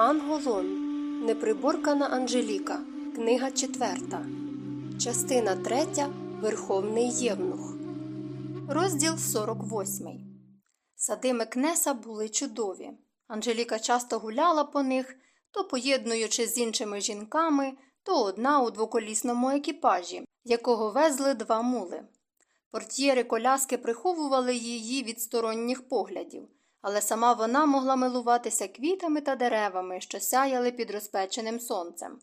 Анголон. Неприборкана Анжеліка. Книга четверта. Частина третя. Верховний Євнух. Розділ 48. Сади Мекнеса були чудові. Анжеліка часто гуляла по них, то поєднуючи з іншими жінками, то одна у двоколісному екіпажі, якого везли два мули. Портьєри коляски приховували її від сторонніх поглядів, але сама вона могла милуватися квітами та деревами, що сяяли під розпеченим сонцем.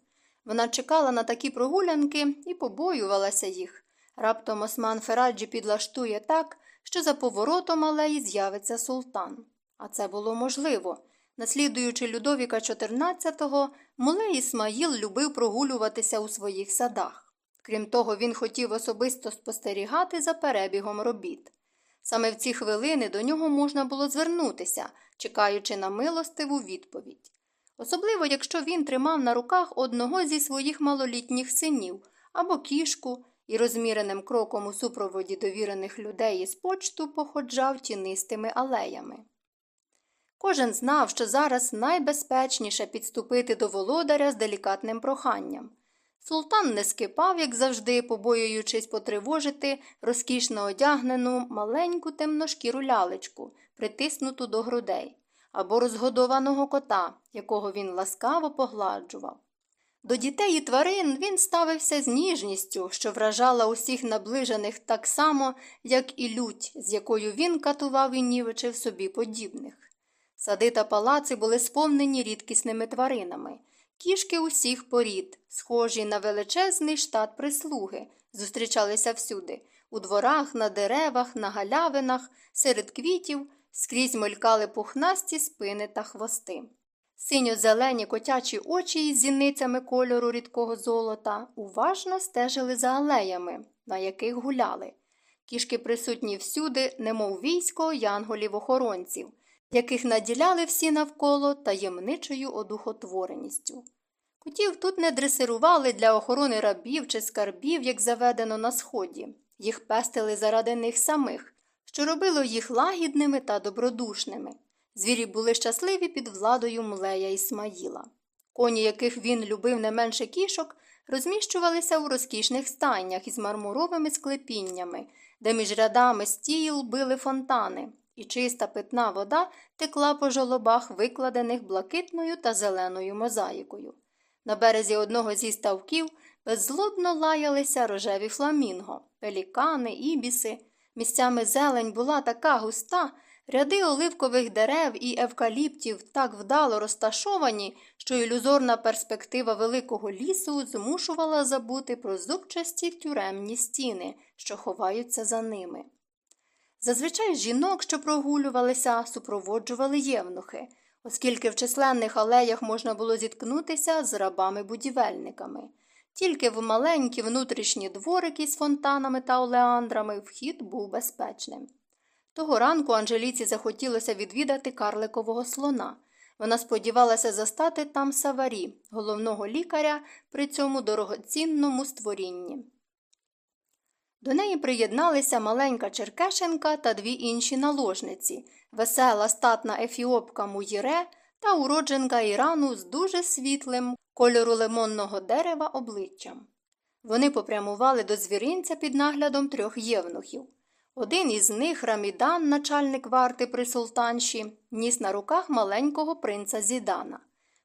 Вона чекала на такі прогулянки і побоювалася їх. Раптом Осман Фераджі підлаштує так, що за поворотом алеї з'явиться султан. А це було можливо. Наслідуючи Людовіка XIV, Мулей Ісмаїл любив прогулюватися у своїх садах. Крім того, він хотів особисто спостерігати за перебігом робіт. Саме в ці хвилини до нього можна було звернутися, чекаючи на милостиву відповідь. Особливо, якщо він тримав на руках одного зі своїх малолітніх синів або кішку і розміреним кроком у супроводі довірених людей із почту походжав тінистими алеями. Кожен знав, що зараз найбезпечніше підступити до володаря з делікатним проханням. Султан не скипав, як завжди, побоюючись потривожити розкішно одягнену маленьку темношкіру лялечку, притиснуту до грудей, або розгодованого кота, якого він ласкаво погладжував. До дітей і тварин він ставився з ніжністю, що вражала усіх наближених так само, як і лють, з якою він катував і нівечив собі подібних. Сади та палаци були сповнені рідкісними тваринами. Кішки усіх порід, схожі на величезний штат прислуги, зустрічалися всюди у дворах, на деревах, на галявинах, серед квітів, скрізь мелькали пухнасті спини та хвости. Синьо-зелені котячі очі із зіницями кольору рідкого золота уважно стежили за алеями, на яких гуляли. Кішки присутні всюди, немов військо янголів-охоронців яких наділяли всі навколо таємничою одухотвореністю. Котів тут не дресирували для охорони рабів чи скарбів, як заведено на сході, їх пестили заради них самих, що робило їх лагідними та добродушними. Звірі були щасливі під владою млея Ісмаїла. Коні, яких він любив не менше кішок, розміщувалися у розкішних стайнях із мармуровими склепіннями, де між рядами стіл били фонтани, і чиста питна вода текла по жолобах, викладених блакитною та зеленою мозаїкою. На березі одного зі ставків беззлобно лаялися рожеві фламінго, пелікани, ібіси. Місцями зелень була така густа, ряди оливкових дерев і евкаліптів так вдало розташовані, що ілюзорна перспектива великого лісу змушувала забути про зубчасті тюремні стіни, що ховаються за ними. Зазвичай жінок, що прогулювалися, супроводжували євнухи, оскільки в численних алеях можна було зіткнутися з рабами-будівельниками. Тільки в маленькі внутрішні дворики з фонтанами та олеандрами вхід був безпечним. Того ранку Анжеліці захотілося відвідати карликового слона. Вона сподівалася застати там саварі, головного лікаря при цьому дорогоцінному створінні. До неї приєдналися маленька Черкешенка та дві інші наложниці, весела статна ефіопка Муїре та уродженка Ірану з дуже світлим кольору лимонного дерева обличчям. Вони попрямували до звіринця під наглядом трьох євнухів. Один із них, Рамідан, начальник варти при султанші, ніс на руках маленького принца Зідана.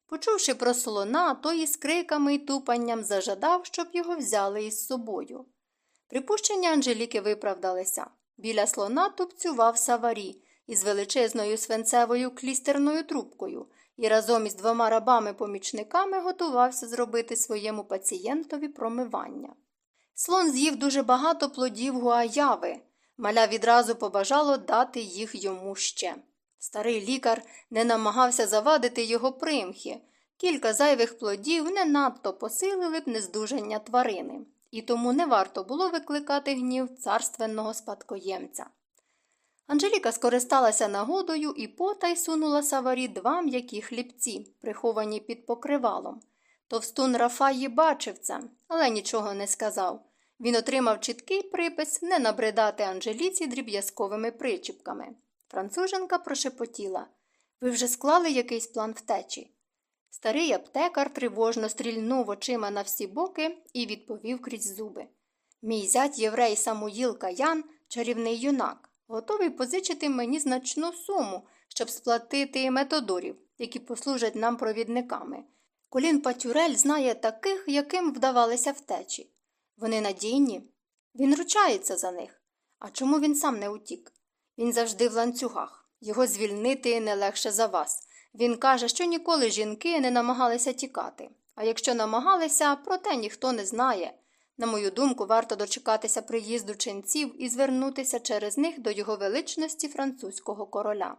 Почувши про слона, той із криками й тупанням зажадав, щоб його взяли із собою. Припущення Анжеліки виправдалися. Біля слона тупцював саварі із величезною свинцевою клістерною трубкою і разом із двома рабами-помічниками готувався зробити своєму пацієнтові промивання. Слон з'їв дуже багато плодів гуаяви. Маля відразу побажало дати їх йому ще. Старий лікар не намагався завадити його примхи. Кілька зайвих плодів не надто посилили б нездужання тварини і тому не варто було викликати гнів царственного спадкоємця. Анжеліка скористалася нагодою і потай сунула саварі два м'які хлібці, приховані під покривалом. Товстун Рафаї бачив це, але нічого не сказав. Він отримав чіткий припис не набридати Анжеліці дріб'язковими причіпками. Француженка прошепотіла Ви вже склали якийсь план втечі? Старий аптекар тривожно стрільнув очима на всі боки і відповів крізь зуби. Мій зять єврей Самуїл Каян, чарівний юнак, готовий позичити мені значну суму, щоб сплатити методорів, які послужать нам провідниками. Колін Патюрель знає таких, яким вдавалися втечі. Вони надійні. Він ручається за них. А чому він сам не утік? Він завжди в ланцюгах. Його звільнити не легше за вас. Він каже, що ніколи жінки не намагалися тікати. А якщо намагалися, про те ніхто не знає. На мою думку, варто дочекатися приїзду ченців і звернутися через них до його величності французького короля.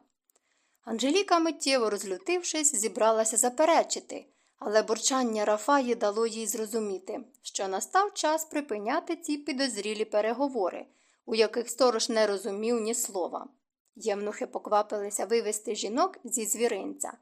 Анжеліка, миттєво розлютившись, зібралася заперечити, але бурчання Рафаї дало їй зрозуміти, що настав час припиняти ці підозрілі переговори, у яких сторож не розумів ні слова. Євнухи поквапилися вивести жінок зі звіринця.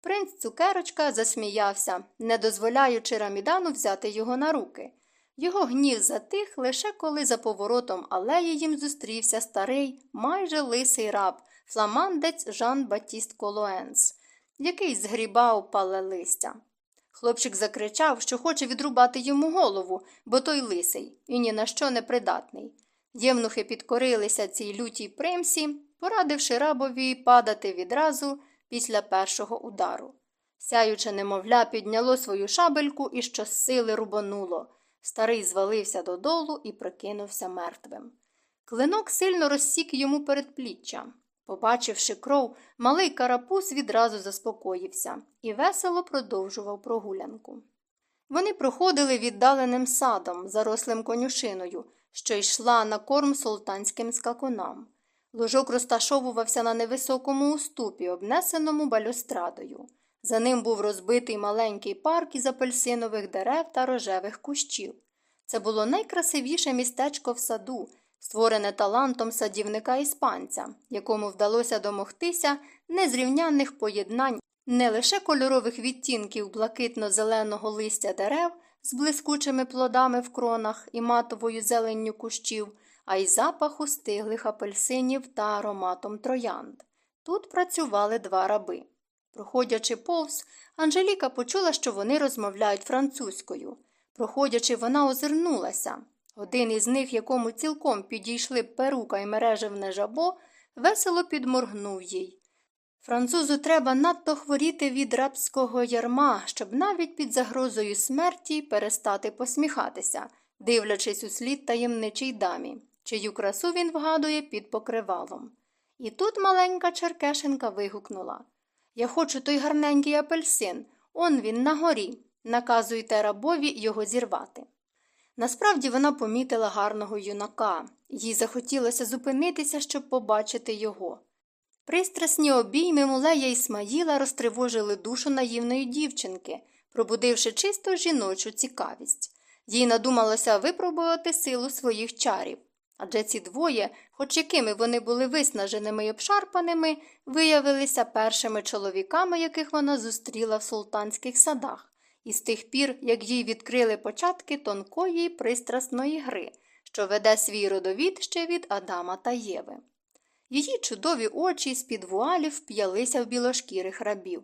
Принц цукерочка засміявся, не дозволяючи рамідану взяти його на руки. Його гнів затих лише коли за поворотом алеї їм зустрівся старий, майже лисий раб, фламандець Жан Батіст Колоенс, який згрібав пале листя. Хлопчик закричав, що хоче відрубати йому голову, бо той лисий і ні на що не придатний. Євнухи підкорилися цій лютій примсі, порадивши рабові падати відразу після першого удару. Сяюче немовля підняло свою шабельку і щосили рубануло. Старий звалився додолу і прикинувся мертвим. Клинок сильно розсік йому передпліччя. Побачивши кров, малий карапуз відразу заспокоївся і весело продовжував прогулянку. Вони проходили віддаленим садом, зарослим конюшиною, що йшла на корм султанським скакунам. Ложок розташовувався на невисокому уступі, обнесеному балюстрадою. За ним був розбитий маленький парк із апельсинових дерев та рожевих кущів. Це було найкрасивіше містечко в саду, створене талантом садівника іспанця, якому вдалося домогтися незрівнянних поєднань не лише кольорових відтінків блакитно-зеленого листя дерев з блискучими плодами в кронах і матовою зеленню кущів, а й запаху стиглих апельсинів та ароматом троянд. Тут працювали два раби. Проходячи повз, Анжеліка почула, що вони розмовляють французькою. Проходячи, вона озирнулася. Один із них, якому цілком підійшли перука і мережевне жабо, весело підморгнув їй. Французу треба надто хворіти від рабського ярма, щоб навіть під загрозою смерті перестати посміхатися, дивлячись у слід таємничій дамі, чию красу він вгадує під покривалом. І тут маленька Черкешенка вигукнула Я хочу той гарненький апельсин. Он він на горі. Наказуйте рабові його зірвати. Насправді вона помітила гарного юнака, їй захотілося зупинитися, щоб побачити його. Пристрасні обійми Мулея Ісмаїла розтривожили душу наївної дівчинки, пробудивши чисто жіночу цікавість. Їй надумалося випробувати силу своїх чарів. Адже ці двоє, хоч якими вони були виснаженими й обшарпаними, виявилися першими чоловіками, яких вона зустріла в султанських садах, і з тих пір, як їй відкрили початки тонкої пристрасної гри, що веде свій родовід ще від Адама та Єви. Її чудові очі з під вуалів вп'ялися в білошкірих рабів.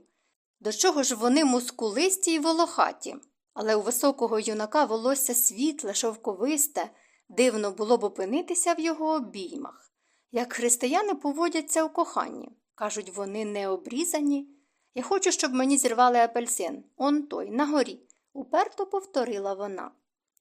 До чого ж вони мускулисті й волохаті, але у високого юнака волосся світле, шовковисте, дивно було б опинитися в його обіймах. Як християни поводяться у коханні. Кажуть, вони не обрізані. Я хочу, щоб мені зірвали апельсин, он той, на горі, уперто повторила вона.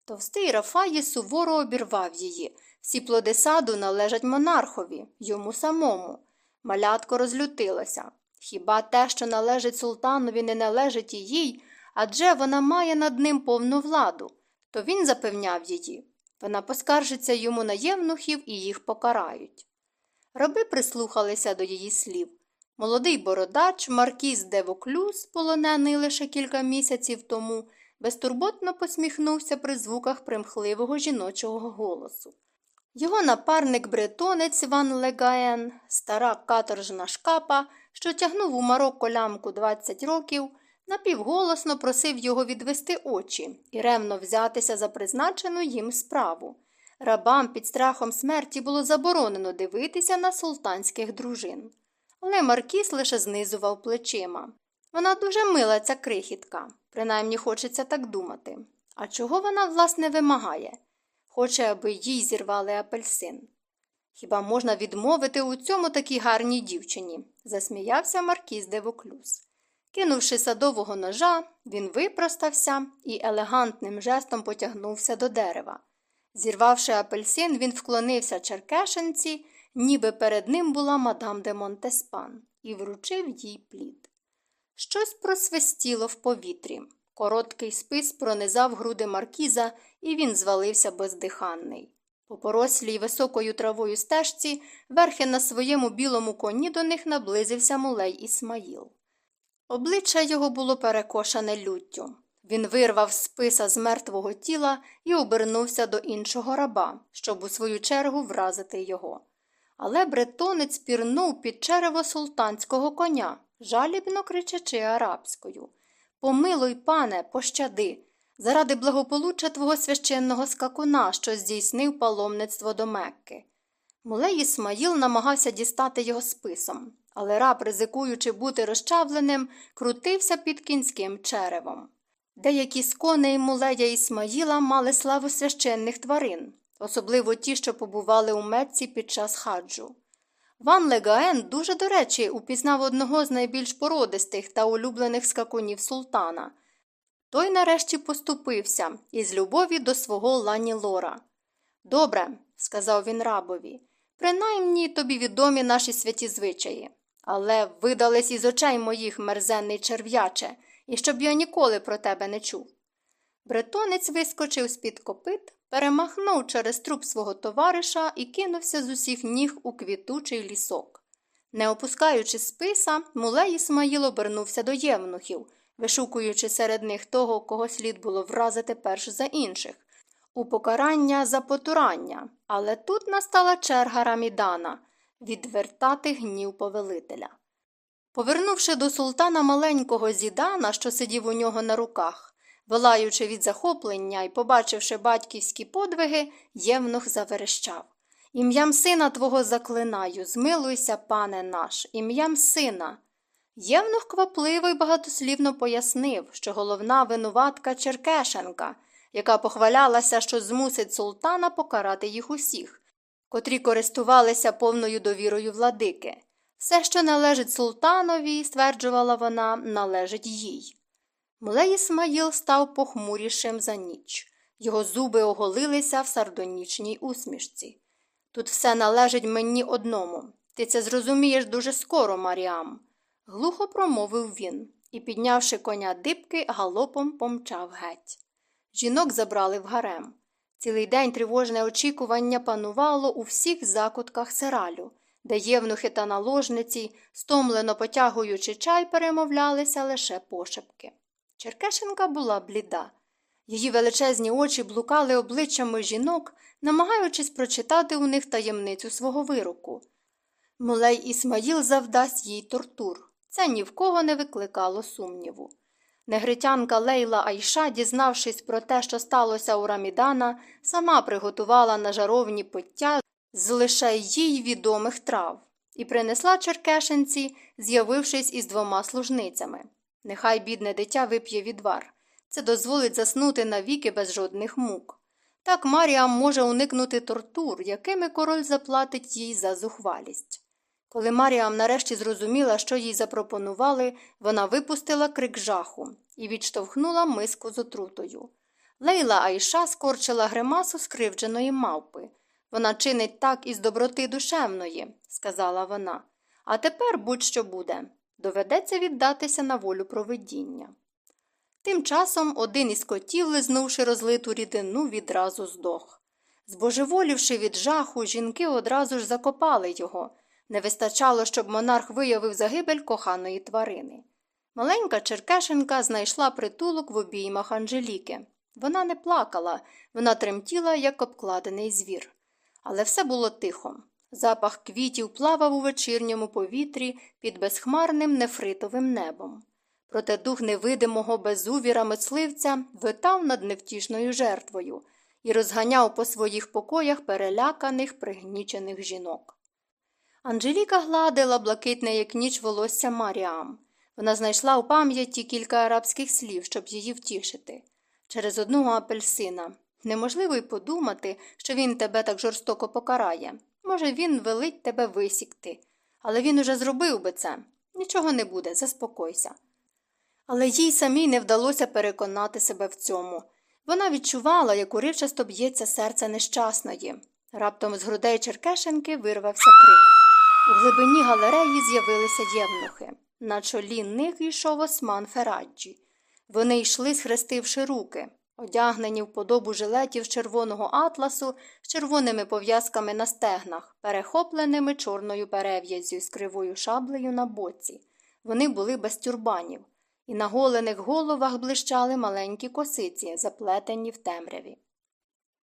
Товстий Рафаї суворо обірвав її. Всі плоди саду належать монархові, йому самому. Малятко розлютилося. Хіба те, що належить султанові, не належить і їй, адже вона має над ним повну владу, то він запевняв її. Вона поскаржиться йому на євнухів і їх покарають. Раби прислухалися до її слів. Молодий бородач, Маркіз де Воклюз, полонений лише кілька місяців тому, безтурботно посміхнувся при звуках примхливого жіночого голосу. Його напарник бретонець Ван Легаен, стара каторжна шкапа, що тягнув у Марокко лямку 20 років, напівголосно просив його відвести очі і ревно взятися за призначену їм справу. Рабам під страхом смерті було заборонено дивитися на султанських дружин. Але Маркіс лише знизував плечима. Вона дуже мила, ця крихітка, принаймні хочеться так думати. А чого вона, власне, вимагає? Хоче, аби їй зірвали апельсин. Хіба можна відмовити у цьому такій гарній дівчині? засміявся Маркіз де Воклюз. Кинувши садового ножа, він випростався і елегантним жестом потягнувся до дерева. Зірвавши апельсин, він вклонився черкешенці, ніби перед ним була мадам де Монтеспан, і вручив їй плід. Щось просвистіло в повітрі. Короткий спис пронизав груди маркіза, і він звалився бездиханний. По порослій високою травою стежці, верхи на своєму білому коні до них наблизився мулей Ісмаїл. Обличчя його було перекошене люттю. Він вирвав списа з мертвого тіла і обернувся до іншого раба, щоб у свою чергу вразити його. Але бретонець пірнув під черево султанського коня, жалібно кричачи арабською. Помилуй, пане, пощади, заради благополуччя твого священного скакуна, що здійснив паломництво до Мекки. Мулей Ісмаїл намагався дістати його списом, але раб, ризикуючи бути розчавленим, крутився під кінським черевом. Деякі з коней мулея Ісмаїла мали славу священних тварин, особливо ті, що побували у Мекці під час хаджу. Ван Легаен дуже до речі упізнав одного з найбільш породистих та улюблених скакунів султана. Той нарешті поступився із любові до свого Лані Лора. Добре, сказав він рабові, принаймні тобі відомі наші святі звичаї, але видались із очей моїх мерзенний черв'яче, і щоб я ніколи про тебе не чув. Бретонець вискочив з під копит, перемахнув через труп свого товариша і кинувся з усіх ніг у квітучий лісок. Не опускаючи списа, мулей Ісмаїл обернувся до євнухів, вишукуючи серед них того, кого слід було вразити перш за інших, у покарання за потурання, але тут настала черга рамідана відвертати гнів повелителя. Повернувши до султана маленького зідана, що сидів у нього на руках, волаючи від захоплення і побачивши батьківські подвиги, євнух заверещав Ім'ям сина твого заклинаю, змилуйся, пане наш, ім'ям сина. Євнух квапливо й багатослівно пояснив, що головна винуватка Черкешенка, яка похвалялася, що змусить султана покарати їх усіх, котрі користувалися повною довірою владики. Все, що належить султанові, стверджувала вона, належить їй. Мулей Ісмаїл став похмурішим за ніч. Його зуби оголилися в сардонічній усмішці. Тут все належить мені одному. Ти це зрозумієш дуже скоро, Маріам, глухо промовив він і, піднявши коня дибки, галопом помчав геть. Жінок забрали в гарем. Цілий день тривожне очікування панувало у всіх закутках сералю, де євнухи та наложниці, стомлено потягуючи чай, перемовлялися лише пошепки. Черкешенка була бліда. Її величезні очі блукали обличчями жінок, намагаючись прочитати у них таємницю свого вироку. Мулей Ісмаїл завдасть їй тортур. Це ні в кого не викликало сумніву. Негритянка Лейла Айша, дізнавшись про те, що сталося у Рамідана, сама приготувала на жаровні пиття з лише їй відомих трав і принесла черкешенці, з'явившись із двома служницями. Нехай бідне дитя вип'є відвар. Це дозволить заснути навіки без жодних мук. Так Маріам може уникнути тортур, якими король заплатить їй за зухвалість. Коли Маріам нарешті зрозуміла, що їй запропонували, вона випустила крик жаху і відштовхнула миску з отрутою. Лейла Айша скорчила гримасу скривдженої мавпи. Вона чинить так із доброти душевної, сказала вона. А тепер будь що буде. Доведеться віддатися на волю провидіння. Тим часом один із котів, лизнувши розлиту рідину, відразу здох. Збожеволівши від жаху, жінки одразу ж закопали його. Не вистачало, щоб монарх виявив загибель коханої тварини. Маленька Черкешенка знайшла притулок в обіймах Анжеліки. Вона не плакала, вона тремтіла, як обкладений звір. Але все було тихо. Запах квітів плавав у вечірньому повітрі під безхмарним нефритовим небом. Проте дух невидимого безувіра мисливця витав над невтішною жертвою і розганяв по своїх покоях переляканих, пригнічених жінок. Анжеліка гладила блакитне, як ніч волосся Маріам. Вона знайшла у пам'яті кілька арабських слів, щоб її втішити. Через одного апельсина. Неможливо й подумати, що він тебе так жорстоко покарає. Може, він велить тебе висікти. Але він уже зробив би це. Нічого не буде, заспокойся. Але їй самій не вдалося переконати себе в цьому. Вона відчувала, як уривчасто б'ється серце нещасної. Раптом з грудей Черкешенки вирвався крик. У глибині галереї з'явилися євнухи. На чолі них йшов осман Фераджі. Вони йшли, схрестивши руки, одягнені в подобу жилетів з червоного атласу з червоними пов'язками на стегнах, перехопленими чорною перев'язю з кривою шаблею на боці. Вони були без тюрбанів, і на голених головах блищали маленькі косиці, заплетені в темряві.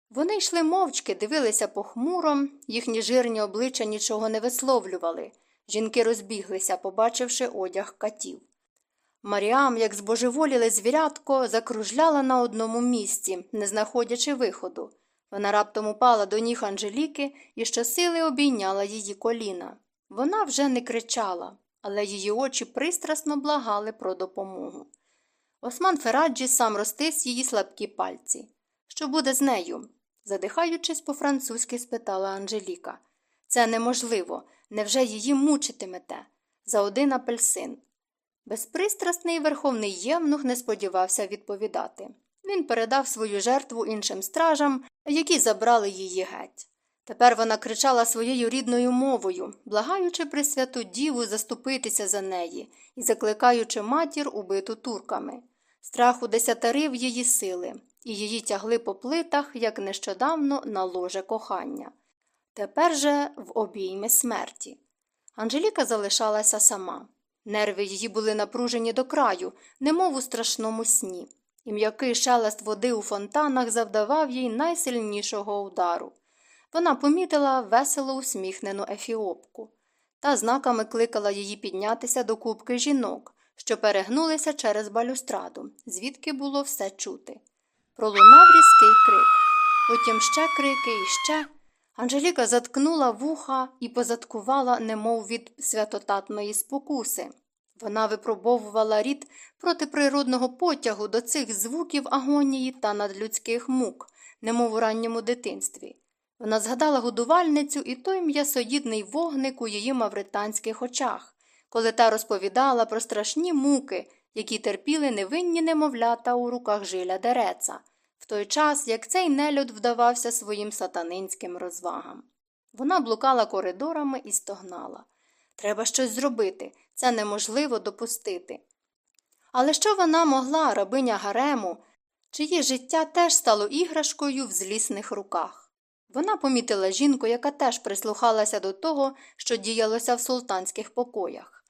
Вони йшли мовчки, дивилися похмуро, їхні жирні обличчя нічого не висловлювали. Жінки розбіглися, побачивши одяг катів. Маріам, як збожеволіле звірятко, закружляла на одному місці, не знаходячи виходу. Вона раптом упала до ніг Анжеліки і щосили обійняла її коліна. Вона вже не кричала, але її очі пристрасно благали про допомогу. Осман Фераджі сам розтис її слабкі пальці. Що буде з нею? задихаючись по французьки, спитала Анжеліка. Це неможливо. Невже її мучитимете? За один апельсин. Безпристрасний верховний євнух не сподівався відповідати. Він передав свою жертву іншим стражам, які забрали її геть. Тепер вона кричала своєю рідною мовою, благаючи Пресвяту Діву заступитися за неї і закликаючи матір убиту турками. Страх удесятерив її сили, і її тягли по плитах, як нещодавно на ложе кохання. Тепер же в обійми смерті. Анжеліка залишалася сама. Нерви її були напружені до краю, немов у страшному сні, і м'який шелест води у фонтанах завдавав їй найсильнішого удару. Вона помітила весело усміхнену ефіопку та знаками кликала її піднятися до кубки жінок, що перегнулися через балюстраду, звідки було все чути. Пролунав різкий крик. Потім ще крики і ще. Анжеліка заткнула вуха і позаткувала, немов від святотатної спокуси. Вона випробовувала рід протиприродного потягу до цих звуків агонії та надлюдських мук, немов у ранньому дитинстві. Вона згадала годувальницю і той м'ясоїдний вогник у її мавританських очах, коли та розповідала про страшні муки, які терпіли невинні немовлята у руках жиля дереца, в той час як цей нелюд вдавався своїм сатанинським розвагам. Вона блукала коридорами і стогнала. Треба щось зробити, це неможливо допустити. Але що вона могла, рабиня Гарему, чиє життя теж стало іграшкою в злісних руках? Вона помітила жінку, яка теж прислухалася до того, що діялося в султанських покоях.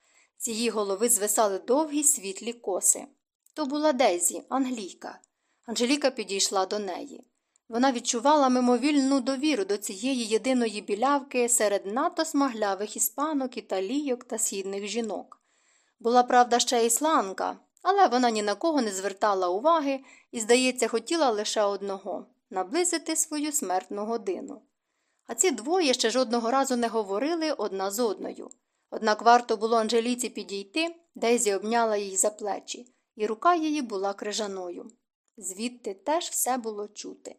З її голови звисали довгі світлі коси. То була Дезі, англійка. Анжеліка підійшла до неї. Вона відчувала мимовільну довіру до цієї єдиної білявки серед надто смаглявих іспанок, італійок та східних жінок. Була, правда, ще ісланка, але вона ні на кого не звертала уваги і, здається, хотіла лише одного наблизити свою смертну годину. А ці двоє ще жодного разу не говорили одна з одною. Однак варто було Анжеліці підійти, Дезі обняла її за плечі, і рука її була крижаною. Звідти теж все було чути.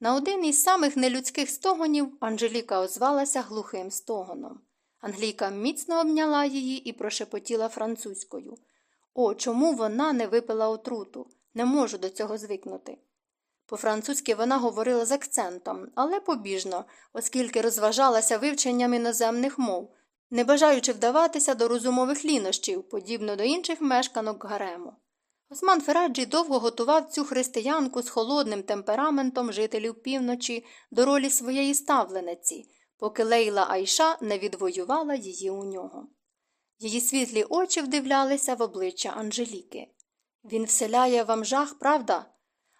На один із самих нелюдських стогонів Анжеліка озвалася глухим стогоном. Англійка міцно обняла її і прошепотіла французькою. О, чому вона не випила отруту? Не можу до цього звикнути. По-французьки вона говорила з акцентом, але побіжно, оскільки розважалася вивченням іноземних мов, не бажаючи вдаватися до розумових лінощів, подібно до інших мешканок гарему. Осман Фераджі довго готував цю християнку з холодним темпераментом жителів півночі до ролі своєї ставлениці, поки Лейла Айша не відвоювала її у нього. Її світлі очі вдивлялися в обличчя Анжеліки. Він вселяє вам жах, правда?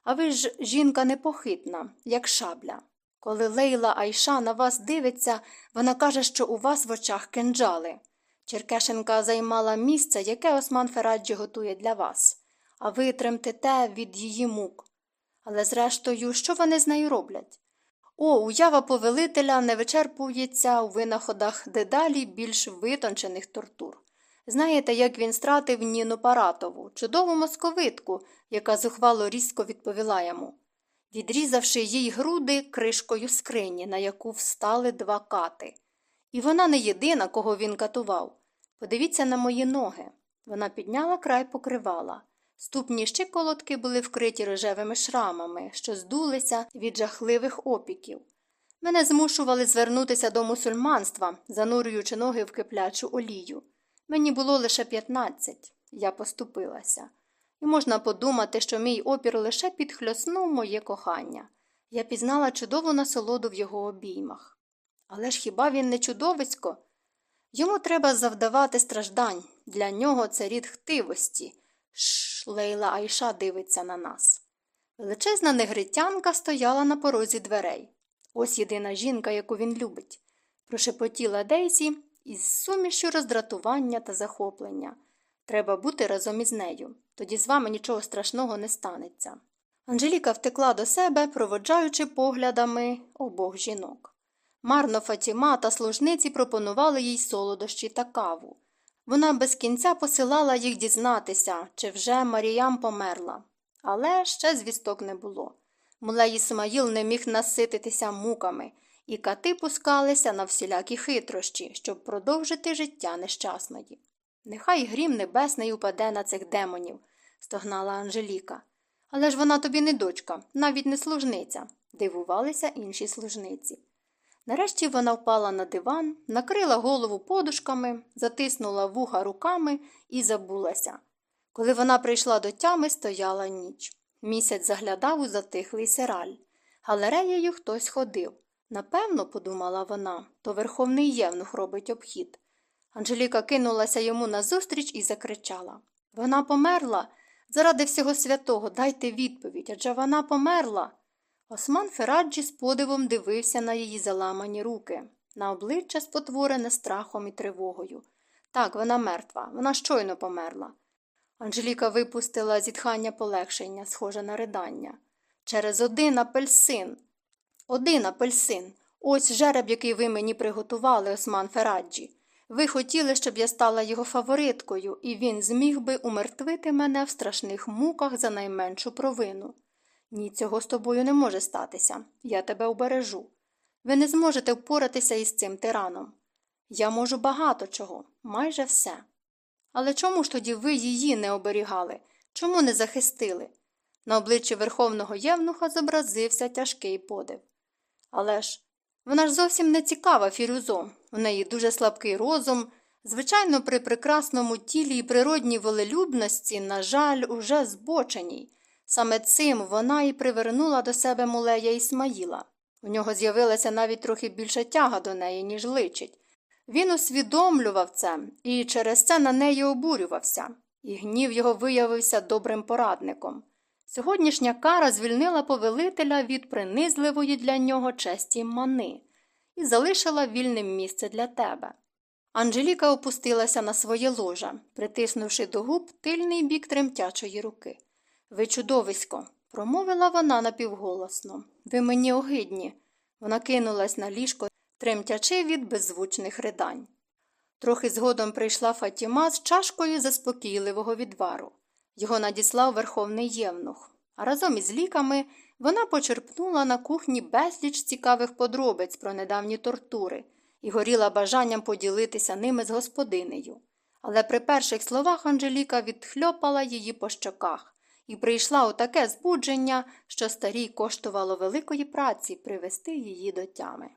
А ви ж жінка непохитна, як шабля. Коли Лейла Айша на вас дивиться, вона каже, що у вас в очах кинджали. Черкешенка займала місце, яке Осман Фераджі готує для вас а ви тремтете від її мук. Але, зрештою, що вони з нею роблять? О, уява повелителя не вичерпується у винаходах дедалі більш витончених тортур. Знаєте, як він стратив Ніну Паратову, чудову московитку, яка зухвало різко відповіла йому, відрізавши їй груди кришкою скрині, на яку встали два кати. І вона не єдина, кого він катував. Подивіться на мої ноги. Вона підняла край покривала. Ступні щиколотки були вкриті рожевими шрамами, що здулися від жахливих опіків. Мене змушували звернутися до мусульманства, занурюючи ноги в киплячу олію. Мені було лише 15. Я поступилася. І можна подумати, що мій опір лише підхльоснув моє кохання. Я пізнала чудову насолоду в його обіймах. Але ж хіба він не чудовисько? Йому треба завдавати страждань. Для нього це рід хтивості. Шш, Лейла Айша дивиться на нас. Величезна негритянка стояла на порозі дверей. Ось єдина жінка, яку він любить. Прошепотіла Дейсі із сумішю роздратування та захоплення. Треба бути разом із нею. Тоді з вами нічого страшного не станеться. Анжеліка втекла до себе, проводжаючи поглядами обох жінок. Марно Фатіма та служниці пропонували їй солодощі та каву. Вона без кінця посилала їх дізнатися, чи вже Маріям померла. Але ще звісток не було. Мулей Ісмаїл не міг насититися муками, і кати пускалися на всілякі хитрощі, щоб продовжити життя нещасної. Нехай грім небесний упаде на цих демонів, стогнала Анжеліка. Але ж вона тобі не дочка, навіть не служниця, дивувалися інші служниці. Нарешті вона впала на диван, накрила голову подушками, затиснула вуха руками і забулася. Коли вона прийшла до тями, стояла ніч. Місяць заглядав у затихлий сираль. Галереєю хтось ходив. Напевно, подумала вона, то верховний євнух робить обхід. Анжеліка кинулася йому назустріч і закричала Вона померла. Заради всього святого дайте відповідь, адже вона померла. Осман Фераджі з подивом дивився на її заламані руки, на обличчя спотворене страхом і тривогою. Так, вона мертва, вона щойно померла. Анжеліка випустила зітхання полегшення, схоже на ридання. Через один апельсин. Один апельсин. Ось жереб, який ви мені приготували, Осман Фераджі. Ви хотіли, щоб я стала його фавориткою, і він зміг би умертвити мене в страшних муках за найменшу провину. Ні, цього з тобою не може статися. Я тебе обережу. Ви не зможете впоратися із цим тираном. Я можу багато чого, майже все. Але чому ж тоді ви її не оберігали? Чому не захистили? На обличчі Верховного Євнуха зобразився тяжкий подив. Але ж вона ж зовсім не цікава фірюзо, у неї дуже слабкий розум. Звичайно, при прекрасному тілі і природній волелюбності, на жаль, уже збоченій. Саме цим вона і привернула до себе мулея Ісмаїла. У нього з'явилася навіть трохи більша тяга до неї, ніж личить. Він усвідомлював це і через це на неї обурювався, і гнів його виявився добрим порадником. Сьогоднішня кара звільнила повелителя від принизливої для нього честі мани і залишила вільним місце для тебе. Анжеліка опустилася на своє ложа, притиснувши до губ тильний бік тремтячої руки. Ви чудовисько, промовила вона напівголосно. Ви мені огидні. Вона кинулась на ліжко, тремтячи від беззвучних ридань. Трохи згодом прийшла Фатіма з чашкою заспокійливого відвару. Його надіслав верховний євнух. А разом із ліками вона почерпнула на кухні безліч цікавих подробиць про недавні тортури і горіла бажанням поділитися ними з господинею. Але при перших словах Анжеліка відхльопала її по щоках і прийшла у таке збудження, що старій коштувало великої праці привести її до тями.